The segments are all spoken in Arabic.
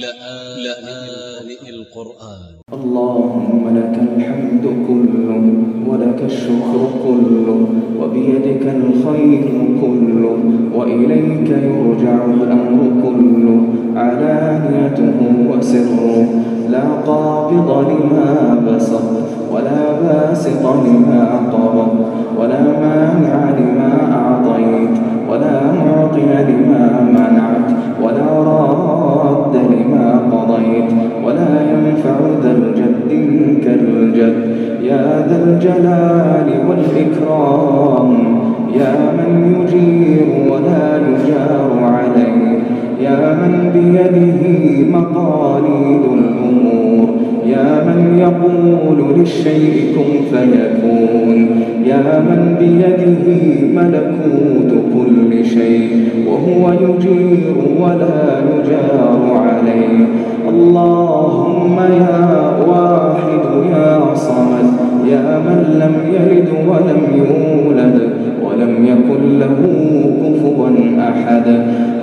لآن القرآن اللهم لك الحمد كله ولك الشكر كله وبيدك الخير كله وإليك يرجع الأمر كله علانيته وسره لا قابض لما بسط ولا باسط لما قبض ولا منك الجد يا ذا الجلال والإكرام يا من يجير ولا يجار عليه يا من بيده مقاليد الأمور يا من يقول للشيء كن فيكون يا من بيده ملكوت كل شيء وهو يجير ولا يجار عليه. اللهم يا واحد يلد ولم يولد ولم يكن له كفوا أحد.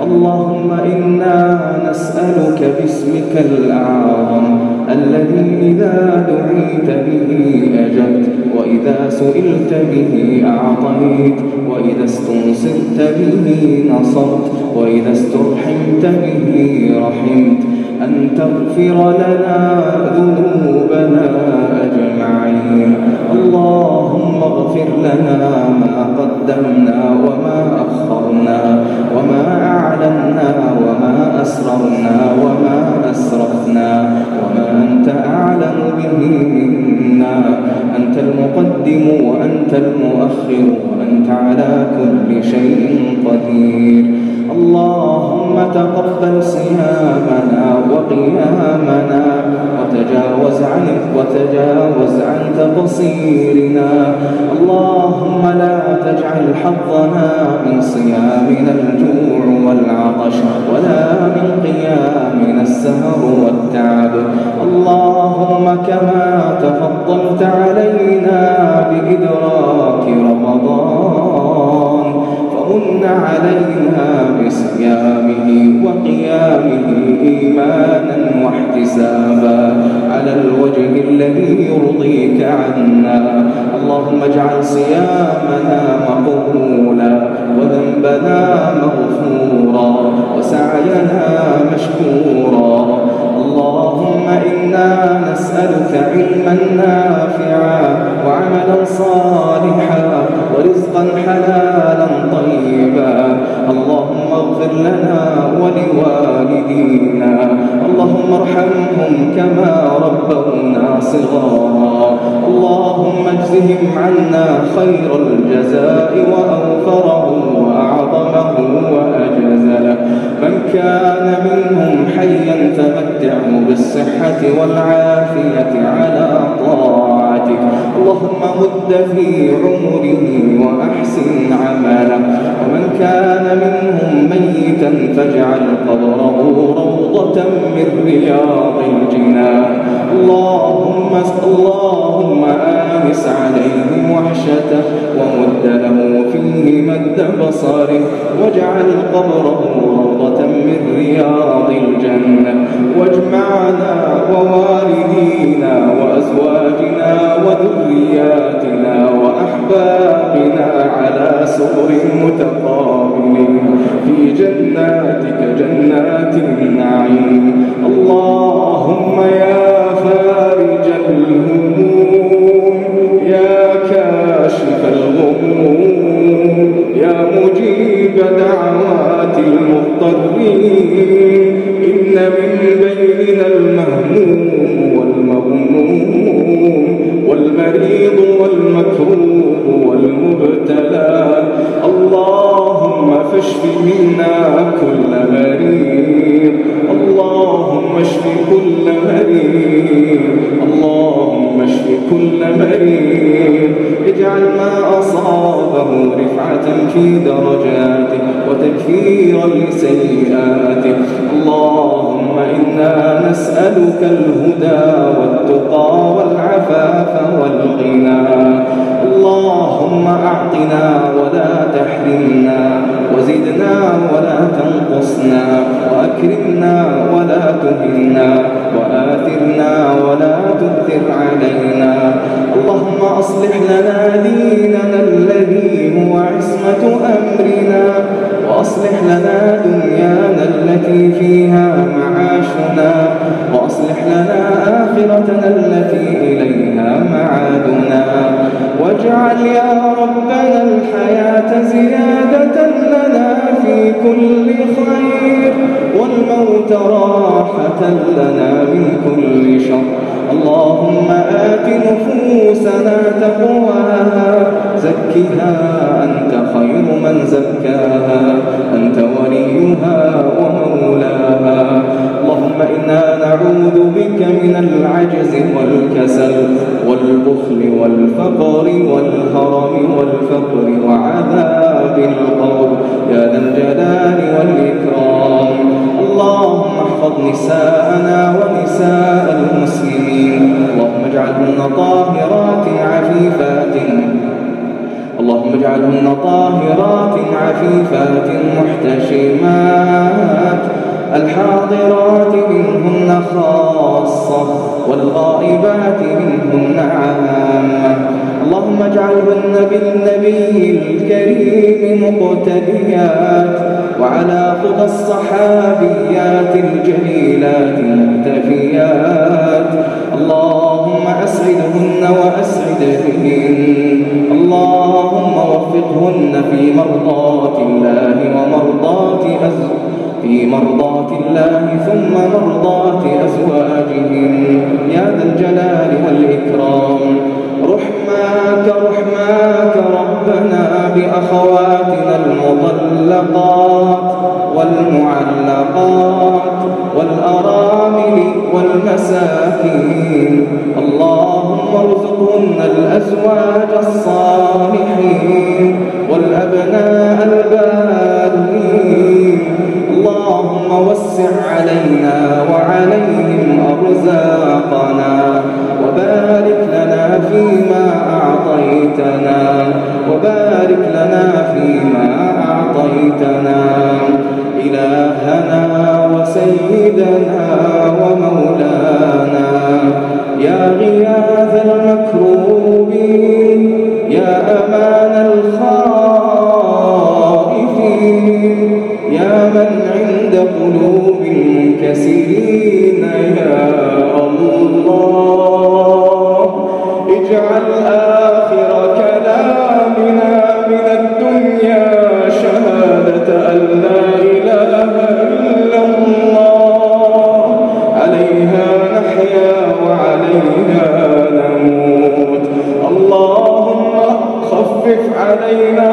اللهم إنا نسألك باسمك الأعظم الذي إذا دعيت به أجبت وإذا سئلت به أعطيت وإذا استنصرت به نصرت وإذا استرحمت به رحمت. أن تغفر لنا ذنوبنا أجمعين. اللهم اغفر لنا ما قدمنا وما أخرنا وما أعلنا وما أسررنا وما أسرفنا وما أنت أعلم به منا. أنت المقدم وأنت المؤخر وأنت على كل شيء قدير. اللهم تقبل صيامنا وقيامنا. وتجاوز عن وتجاوز عن تقصيرنا. اللهم لا تجعل حظنا من صيامنا الجوع والعطش ولا من قيامنا السهر والتعب. اللهم كما تفضلت علينا بإدراك فمن علينا بصيامه وقيامه إيمانا واحتسابا على الوجه الذي يرضيك عنا. اللهم اجعل صيامنا مقبولا وذنبنا مغفورا وسعينا مشكورا. اللهم إنا نسألك علما نافعا وعملا صالحا حلالا طيبا. اللهم اغفر لنا ولوالدينا. اللهم ارحمهم كما ربونا صغارا. اللهم اجزهم عنا خير الجزاء وأوفره وأعظمه وأجزله. من كان منهم حيا تمتعه بالصحة والعافية طاعتك اللهم مد في عمره وأحسن عمله. ومن كان منهم ميتا فاجعل قبره روضة من رياض الجنان. اللهم اللهم آنس عليه وحشته ومد له فيه مد بصره. واجعل قبره روضة من رياض الجنة واجمعنا ووالدينا وأزواجنا وذرياتنا وأحبابنا على سرر متقابلين. في جناتك جنات النعيم. من بيننا المهموم والمغموم والمريض والمكروب والمبتلى. اللهم فاشف منا كل مريض. اللهم اشف كل مريض. اللهم اشف كل مريض. اجعل ما أصابه رفعة في درجاته وتكفيرا لسيئاته. اللهم إنا نسألك الهدى والتقى والعفاف والغنى. اللهم أعطنا ولا تحرمنا. وزدنا ولا تنقصنا وأكرمنا ولا تهنا وآثرنا ولا تؤثر علينا. اللهم أصلح لنا ديننا الذي هو عصمة أمرنا وأصلح لنا دنيانا التي فيها معاشنا وأصلح لنا آخرتنا التي إليها معادنا. واجعل يا ربنا الحياة زيادة كل خير والموت راحة لنا من كل شر. اللهم آت نفوسنا تقواها زكها أنت خير من زكاها. أنت وليها ومولاها. والفقر والهرم والفقر وعذاب القبر. يا ذا الجلال والإكرام. اللهم احفظ نساءنا ونساء المسلمين. اللهم اجعلهن طاهرات عفيفات. اللهم اجعلهن طاهرات عفيفات محتشمات. الحاضرات منهن خاصة والغائبات منهن عامة. اللهم اجعلهن بالنبي الكريم مقتديات وعلى خطى الصحابيات الجليلات مقتفيات اللهم أسعدهن وأسعد بهن. اللهم وفقهن في مرضات الله أزواجهن في الله ثم مرضاة أزواجهم. يا ذا الجلال والإكرام. رحماك رحماك ربنا بأخواتنا المطلقات والمعلقات والأرامل والمساكين. اللهم ارزقهن الأزواج الصالحين. علينا وعليهم أرزاقنا وبارك لنا فيما أعطيتنا وبارك لنا فيما أعطيتنا خفف علينا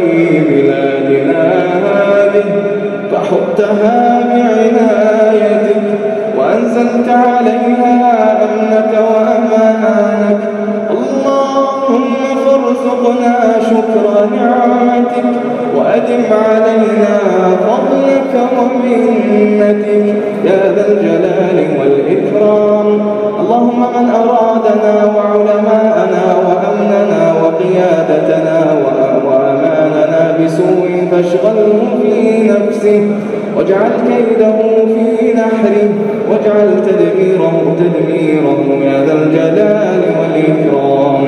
في بلادنا هذه فحطها بعنايتك وأنزلت عليها أمنك وأمانك اللهم فارزقنا شكر نعمتك وأدم علينا فضلك ومنتك يا ذا الجلال والإكرام اللهم من أرادنا وعلماءنا وأمننا وقيادتنا نفسه واجعل كيده في نحره واجعل تدميره تدميره يا ذا الجلال والإكرام.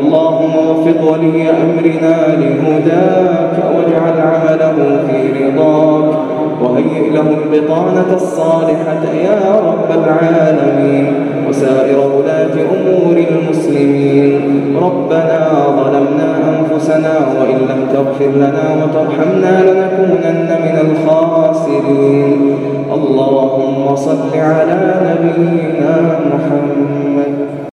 اللهم وفق ولي أمرنا لهداك واجعل عمله في رضاك وهيئ له البطانة الصالحة يا رب العالمين. وسائر ولاة أمور المسلمين. ربنا ظلمنا أنفسنا وإن لم تغفر لنا وترحمنا لنكونن من الخاسرين. اللهم صل على نبينا محمد.